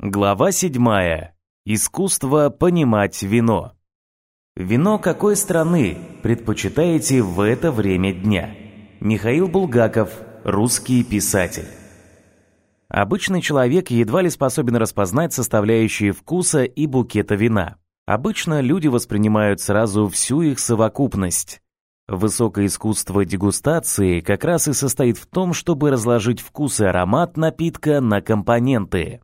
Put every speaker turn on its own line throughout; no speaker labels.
Глава 7. Искусство понимать вино. Вино какой страны предпочитаете в это время дня? Михаил Булгаков, русский писатель. Обычный человек едва ли способен распознать составляющие вкуса и букета вина. Обычно люди воспринимают сразу всю их совокупность. Высокое искусство дегустации как раз и состоит в том, чтобы разложить вкус и аромат напитка на компоненты.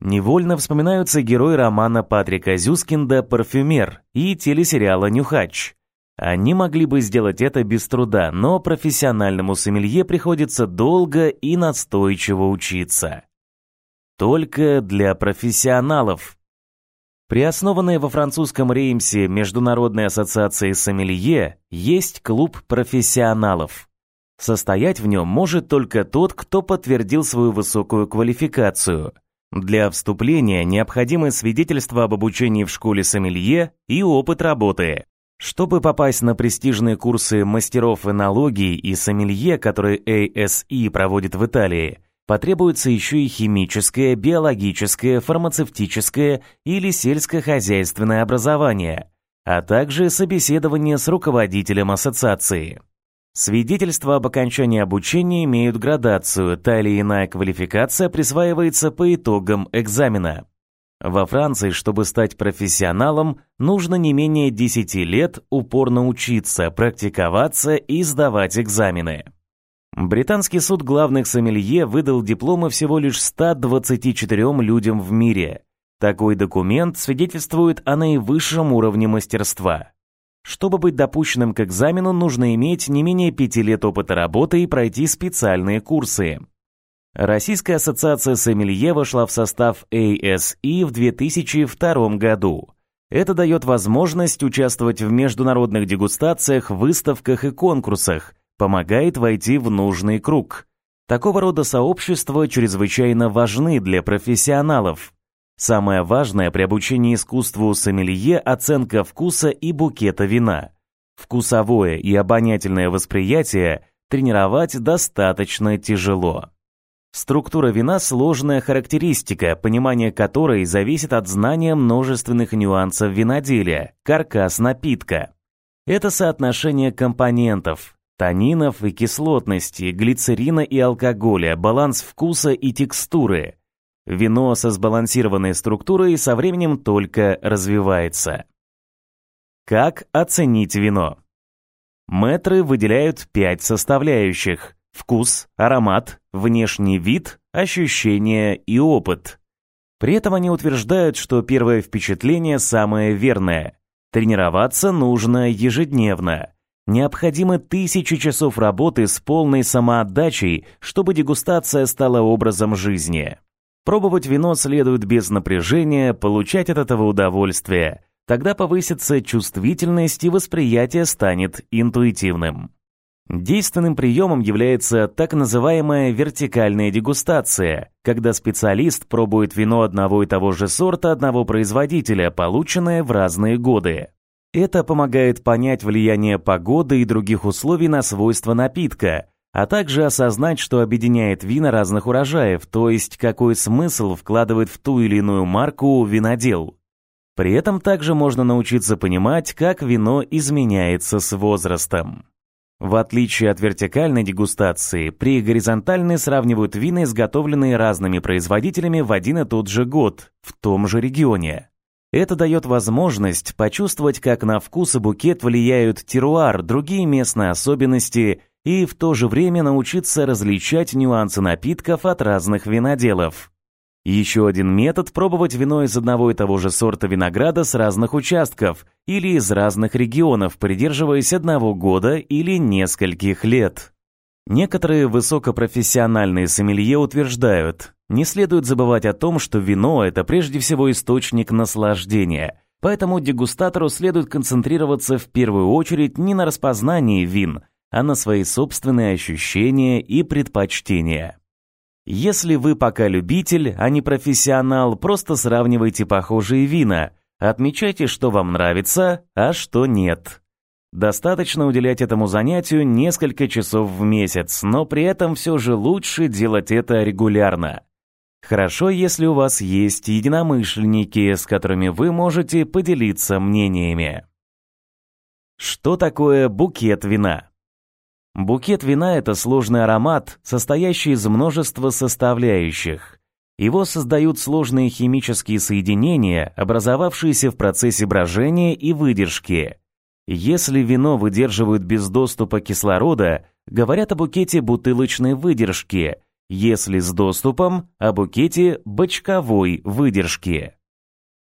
Невольно вспоминаются герои романа Патрика Зюскинда «Парфюмер» и телесериала «Нюхач». Они могли бы сделать это без труда, но профессиональному сомелье приходится долго и настойчиво учиться. Только для профессионалов. При основанной во французском Реймсе Международной ассоциации сомелье есть клуб профессионалов. Состоять в нем может только тот, кто подтвердил свою высокую квалификацию – для вступления необходимы свидетельство об обучении в школе сомелье и опыт работы. Чтобы попасть на престижные курсы мастеров энологии и сомелье, которые ASE проводит в Италии, потребуется еще и химическое, биологическое, фармацевтическое или сельскохозяйственное образование, а также собеседование с руководителем ассоциации. Свидетельства об окончании обучения имеют градацию, та или иная квалификация присваивается по итогам экзамена. Во Франции, чтобы стать профессионалом, нужно не менее 10 лет упорно учиться, практиковаться и сдавать экзамены. Британский суд главных сомелье выдал дипломы всего лишь 124 людям в мире. Такой документ свидетельствует о наивысшем уровне мастерства. Чтобы быть допущенным к экзамену, нужно иметь не менее пяти лет опыта работы и пройти специальные курсы. Российская ассоциация сомелье вошла в состав ASE в 2002 году. Это дает возможность участвовать в международных дегустациях, выставках и конкурсах, помогает войти в нужный круг. Такого рода сообщества чрезвычайно важны для профессионалов. Самое важное при обучении искусству сомелье – оценка вкуса и букета вина. Вкусовое и обонятельное восприятие тренировать достаточно тяжело. Структура вина – сложная характеристика, понимание которой зависит от знания множественных нюансов виноделия, каркас напитка. Это соотношение компонентов, танинов и кислотности, глицерина и алкоголя, баланс вкуса и текстуры – Вино со сбалансированной структурой со временем только развивается. Как оценить вино? Мэтры выделяют пять составляющих – вкус, аромат, внешний вид, ощущения и опыт. При этом они утверждают, что первое впечатление самое верное. Тренироваться нужно ежедневно. Необходимы тысячи часов работы с полной самоотдачей, чтобы дегустация стала образом жизни. Пробовать вино следует без напряжения, получать от этого удовольствие. Тогда повысится чувствительность и восприятие станет интуитивным. Действенным приемом является так называемая вертикальная дегустация, когда специалист пробует вино одного и того же сорта одного производителя, полученное в разные годы. Это помогает понять влияние погоды и других условий на свойства напитка, а также осознать, что объединяет вина разных урожаев, то есть какой смысл вкладывает в ту или иную марку винодел. При этом также можно научиться понимать, как вино изменяется с возрастом. В отличие от вертикальной дегустации, при горизонтальной сравнивают вина, изготовленные разными производителями в один и тот же год, в том же регионе. Это дает возможность почувствовать, как на вкус и букет влияют теруар, другие местные особенности и в то же время научиться различать нюансы напитков от разных виноделов. Еще один метод – пробовать вино из одного и того же сорта винограда с разных участков или из разных регионов, придерживаясь одного года или нескольких лет. Некоторые высокопрофессиональные сомелье утверждают, не следует забывать о том, что вино – это прежде всего источник наслаждения, поэтому дегустатору следует концентрироваться в первую очередь не на распознании вин, а на свои собственные ощущения и предпочтения. Если вы пока любитель, а не профессионал, просто сравнивайте похожие вина, отмечайте, что вам нравится, а что нет. Достаточно уделять этому занятию несколько часов в месяц, но при этом все же лучше делать это регулярно. Хорошо, если у вас есть единомышленники, с которыми вы можете поделиться мнениями. Что такое букет вина? Букет вина – это сложный аромат, состоящий из множества составляющих. Его создают сложные химические соединения, образовавшиеся в процессе брожения и выдержки. Если вино выдерживают без доступа кислорода, говорят о букете бутылочной выдержки, если с доступом – о букете бочковой выдержки.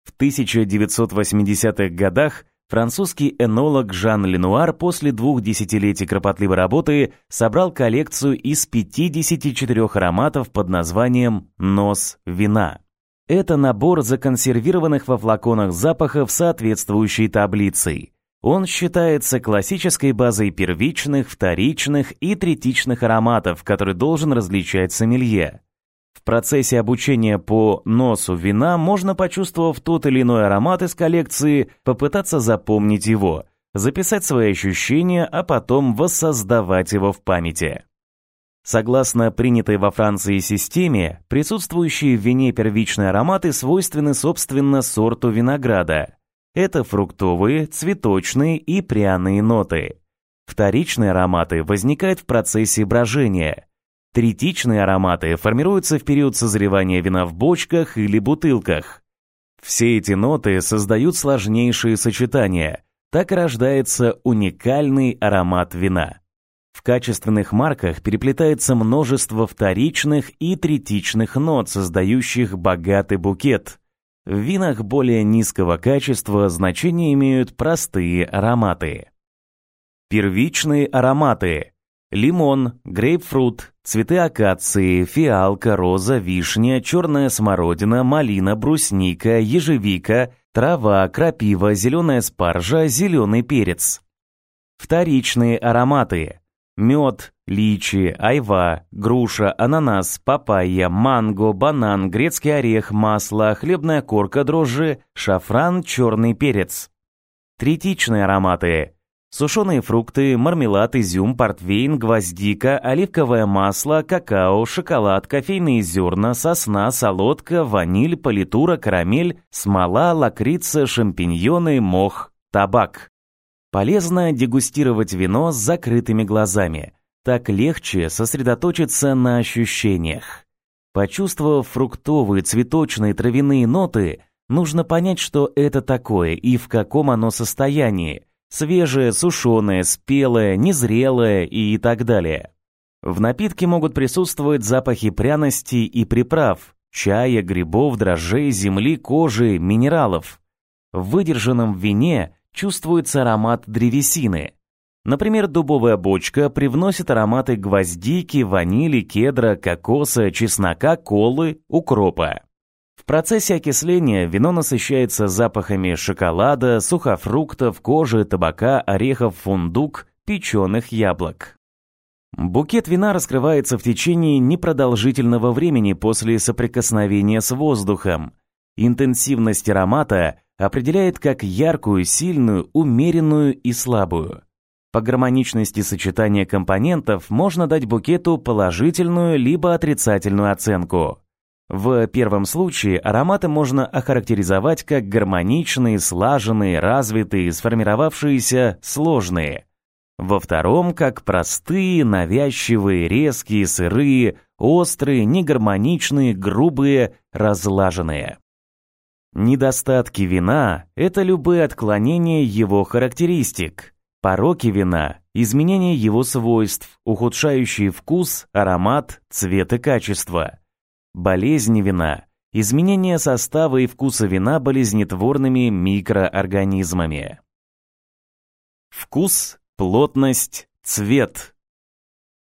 В 1980-х годах французский энолог Жан Ленуар после двух десятилетий кропотливой работы собрал коллекцию из 54 ароматов под названием «Нос вина». Это набор законсервированных во флаконах запахов соответствующей таблицей. Он считается классической базой первичных, вторичных и третичных ароматов, который должен различать сомелье. Процессе обучения по носу вина можно, почувствовав тот или иной аромат из коллекции, попытаться запомнить его, записать свои ощущения, а потом воссоздавать его в памяти. Согласно принятой во Франции системе, присутствующие в вине первичные ароматы свойственны собственно сорту винограда. Это фруктовые, цветочные и пряные ноты. Вторичные ароматы возникают в процессе брожения – Третичные ароматы формируются в период созревания вина в бочках или бутылках. Все эти ноты создают сложнейшие сочетания, так рождается уникальный аромат вина. В качественных марках переплетается множество вторичных и третичных нот, создающих богатый букет. В винах более низкого качества значение имеют простые ароматы. Первичные ароматы лимон, грейпфрут, цветы акации, фиалка, роза, вишня, черная смородина, малина, брусника, ежевика, трава, крапива, зеленая спаржа, зеленый перец. Вторичные ароматы. Мед, личи, айва, груша, ананас, папайя, манго, банан, грецкий орех, масло, хлебная корка, дрожжи, шафран, черный перец. Третичные ароматы сушеные фрукты, мармелад, изюм, портвейн, гвоздика, оливковое масло, какао, шоколад, кофейные зерна, сосна, солодка, ваниль, политура, карамель, смола, лакрица, шампиньоны, мох, табак. Полезно дегустировать вино с закрытыми глазами. Так легче сосредоточиться на ощущениях. Почувствовав фруктовые, цветочные, травяные ноты, нужно понять, что это такое и в каком оно состоянии – свежее, сушеное, спелое, незрелое и так далее. В напитке могут присутствовать запахи пряностей и приправ, чая, грибов, дрожжей, земли, кожи, минералов. В выдержанном вине чувствуется аромат древесины. Например, дубовая бочка привносит ароматы гвоздики, ванили, кедра, кокоса, чеснока, колы, укропа. В процессе окисления вино насыщается запахами шоколада, сухофруктов, кожи, табака, орехов, фундук, печеных яблок. Букет вина раскрывается в течение непродолжительного времени после соприкосновения с воздухом. Интенсивность аромата определяет как яркую, сильную, умеренную и слабую. По гармоничности сочетания компонентов можно дать букету положительную либо отрицательную оценку. В первом случае ароматы можно охарактеризовать как гармоничные, слаженные, развитые, сформировавшиеся, сложные. Во втором – как простые, навязчивые, резкие, сырые, острые, негармоничные, грубые, разлаженные. Недостатки вина – это любые отклонения его характеристик. Пороки вина – изменение его свойств, ухудшающие вкус, аромат, цвет и качество – Болезни вина. Изменение состава и вкуса вина болезнетворными микроорганизмами. Вкус, плотность, цвет.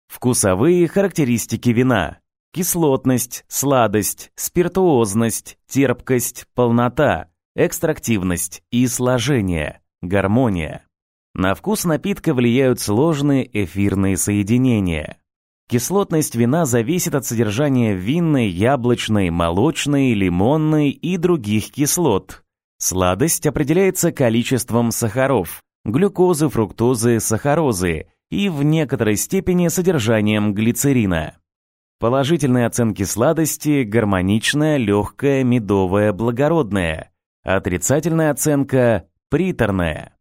Вкусовые характеристики вина. Кислотность, сладость, спиртуозность, терпкость, полнота, экстрактивность и сложение, гармония. На вкус напитка влияют сложные эфирные соединения. Кислотность вина зависит от содержания винной, яблочной, молочной, лимонной и других кислот. Сладость определяется количеством сахаров, глюкозы, фруктозы, сахарозы и в некоторой степени содержанием глицерина. Положительные оценки сладости – гармоничная, легкая, медовая, благородная. Отрицательная оценка – приторная.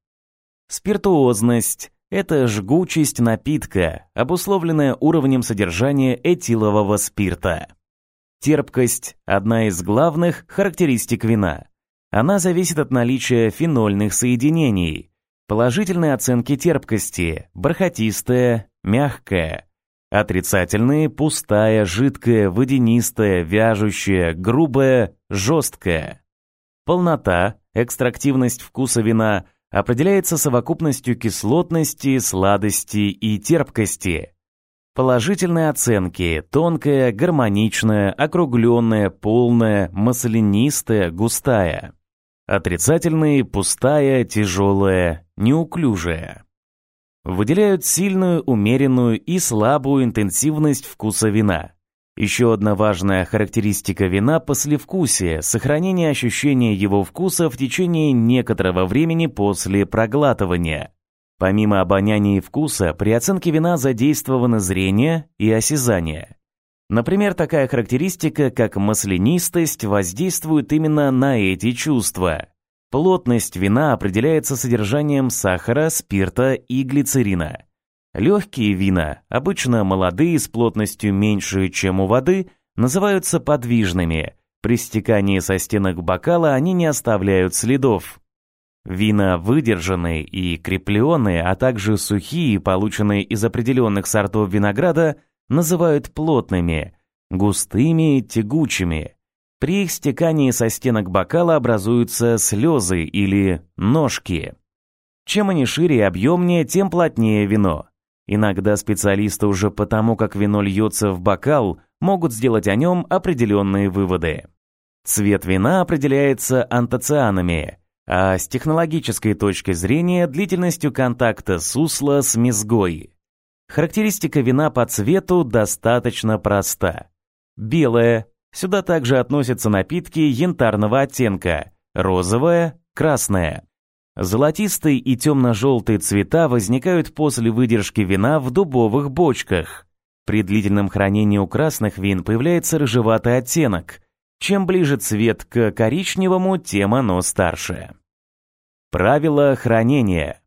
Спиртуозность – это жгучесть напитка, обусловленная уровнем содержания этилового спирта. Терпкость – одна из главных характеристик вина. Она зависит от наличия фенольных соединений. Положительные оценки терпкости – бархатистая, мягкая. Отрицательные – пустая, жидкая, водянистая, вяжущая, грубая, жесткая. Полнота, экстрактивность вкуса вина – определяется совокупностью кислотности, сладости и терпкости. Положительные оценки – тонкая, гармоничная, округленная, полная, маслянистая, густая. Отрицательные – пустая, тяжелая, неуклюжая. Выделяют сильную, умеренную и слабую интенсивность вкуса вина. Еще одна важная характеристика вина – послевкусие, сохранение ощущения его вкуса в течение некоторого времени после проглатывания. Помимо обоняния и вкуса, при оценке вина задействованы зрение и осязание. Например, такая характеристика, как маслянистость, воздействует именно на эти чувства. Плотность вина определяется содержанием сахара, спирта и глицерина. Легкие вина, обычно молодые с плотностью меньше, чем у воды, называются подвижными. При стекании со стенок бокала они не оставляют следов. Вина выдержанные и крепленные, а также сухие, полученные из определенных сортов винограда, называют плотными, густыми, тягучими. При их стекании со стенок бокала образуются слезы или ножки. Чем они шире и объемнее, тем плотнее вино. Иногда специалисты уже потому, как вино льется в бокал, могут сделать о нем определенные выводы. Цвет вина определяется антоцианами, а с технологической точки зрения длительностью контакта сусла с мезгой. Характеристика вина по цвету достаточно проста. Белое. Сюда также относятся напитки янтарного оттенка, розовое, красное. Золотистые и темно-желтые цвета возникают после выдержки вина в дубовых бочках. При длительном хранении у красных вин появляется рыжеватый оттенок. Чем ближе цвет к коричневому, тем оно старше. Правило хранения.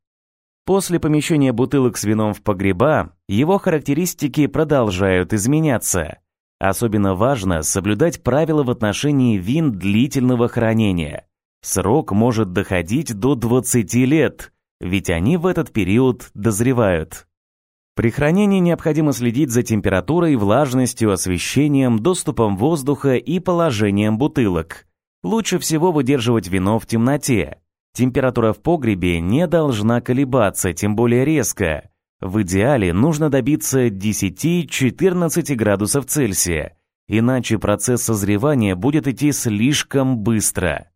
После помещения бутылок с вином в погреба, его характеристики продолжают изменяться. Особенно важно соблюдать правила в отношении вин длительного хранения – Срок может доходить до 20 лет, ведь они в этот период дозревают. При хранении необходимо следить за температурой, влажностью, освещением, доступом воздуха и положением бутылок. Лучше всего выдерживать вино в темноте. Температура в погребе не должна колебаться, тем более резко. В идеале нужно добиться 10-14 градусов Цельсия, иначе процесс созревания будет идти слишком быстро.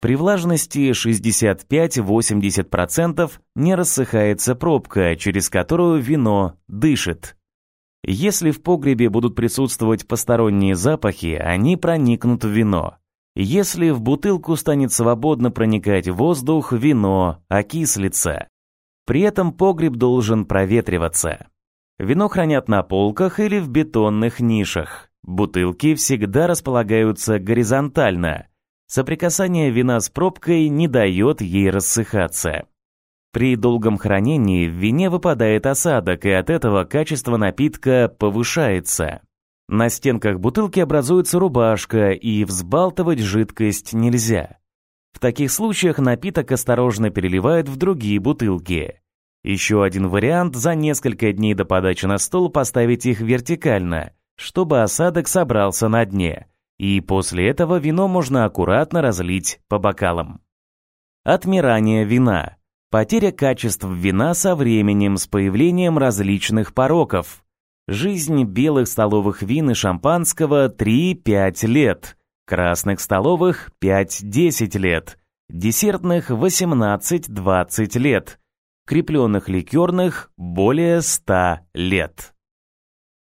При влажности 65-80% не рассыхается пробка, через которую вино дышит. Если в погребе будут присутствовать посторонние запахи, они проникнут в вино. Если в бутылку станет свободно проникать воздух, вино окислится. При этом погреб должен проветриваться. Вино хранят на полках или в бетонных нишах. Бутылки всегда располагаются горизонтально, Соприкасание вина с пробкой не дает ей рассыхаться. При долгом хранении в вине выпадает осадок, и от этого качество напитка повышается. На стенках бутылки образуется рубашка, и взбалтывать жидкость нельзя. В таких случаях напиток осторожно переливают в другие бутылки. Еще один вариант – за несколько дней до подачи на стол поставить их вертикально, чтобы осадок собрался на дне – и после этого вино можно аккуратно разлить по бокалам. Отмирание вина. Потеря качеств вина со временем с появлением различных пороков. Жизнь белых столовых вин и шампанского 3-5 лет, красных столовых 5-10 лет, десертных 18-20 лет, крепленных ликерных более 100 лет.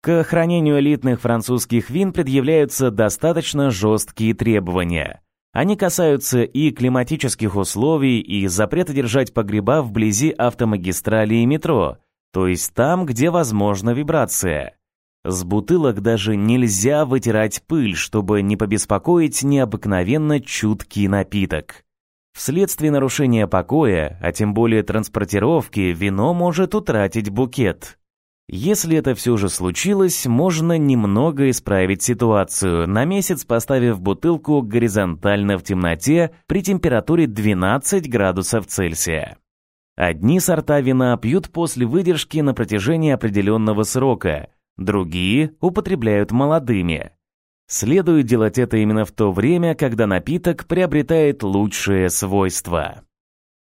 К хранению элитных французских вин предъявляются достаточно жесткие требования. Они касаются и климатических условий, и запрета держать погреба вблизи автомагистрали и метро, то есть там, где возможна вибрация. С бутылок даже нельзя вытирать пыль, чтобы не побеспокоить необыкновенно чуткий напиток. Вследствие нарушения покоя, а тем более транспортировки, вино может утратить букет. Если это все же случилось, можно немного исправить ситуацию, на месяц поставив бутылку горизонтально в темноте при температуре 12 градусов Цельсия. Одни сорта вина пьют после выдержки на протяжении определенного срока, другие употребляют молодыми. Следует делать это именно в то время, когда напиток приобретает лучшие свойства.